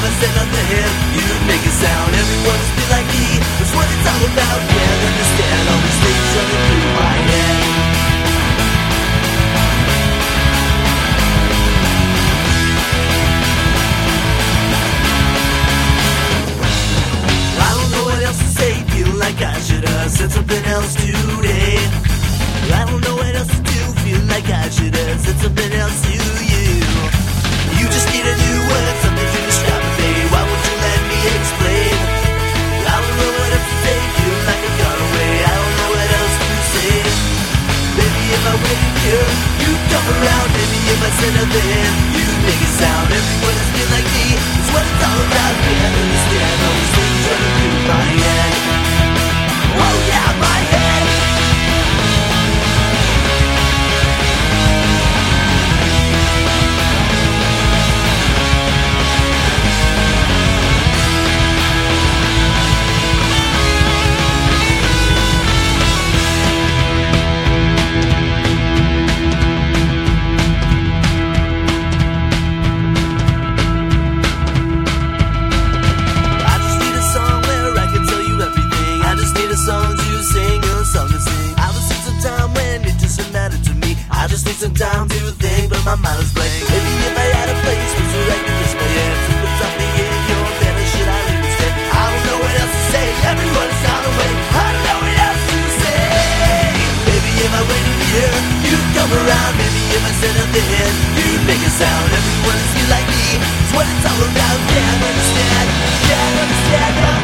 then you make it sound. Everyone's be like me, that's what it's all about. Can't understand all these things running through my head. I don't know what else to say, feel like I should have said something else today. I don't know what else to do, feel like I should have said something Maybe if I you it sound. me some time to think, but my mind is blank. Maybe if I had a place, would you like to kiss my ass? But something in your family, should I leave instead? I don't know what else to say. Everyone is out away. I don't know what else to say. Maybe if I waited here, you'd come around. Maybe if I said nothing here, you'd make a sound. Everyone's here like me. It's what it's all about. Yeah, instead, understand. Can't understand.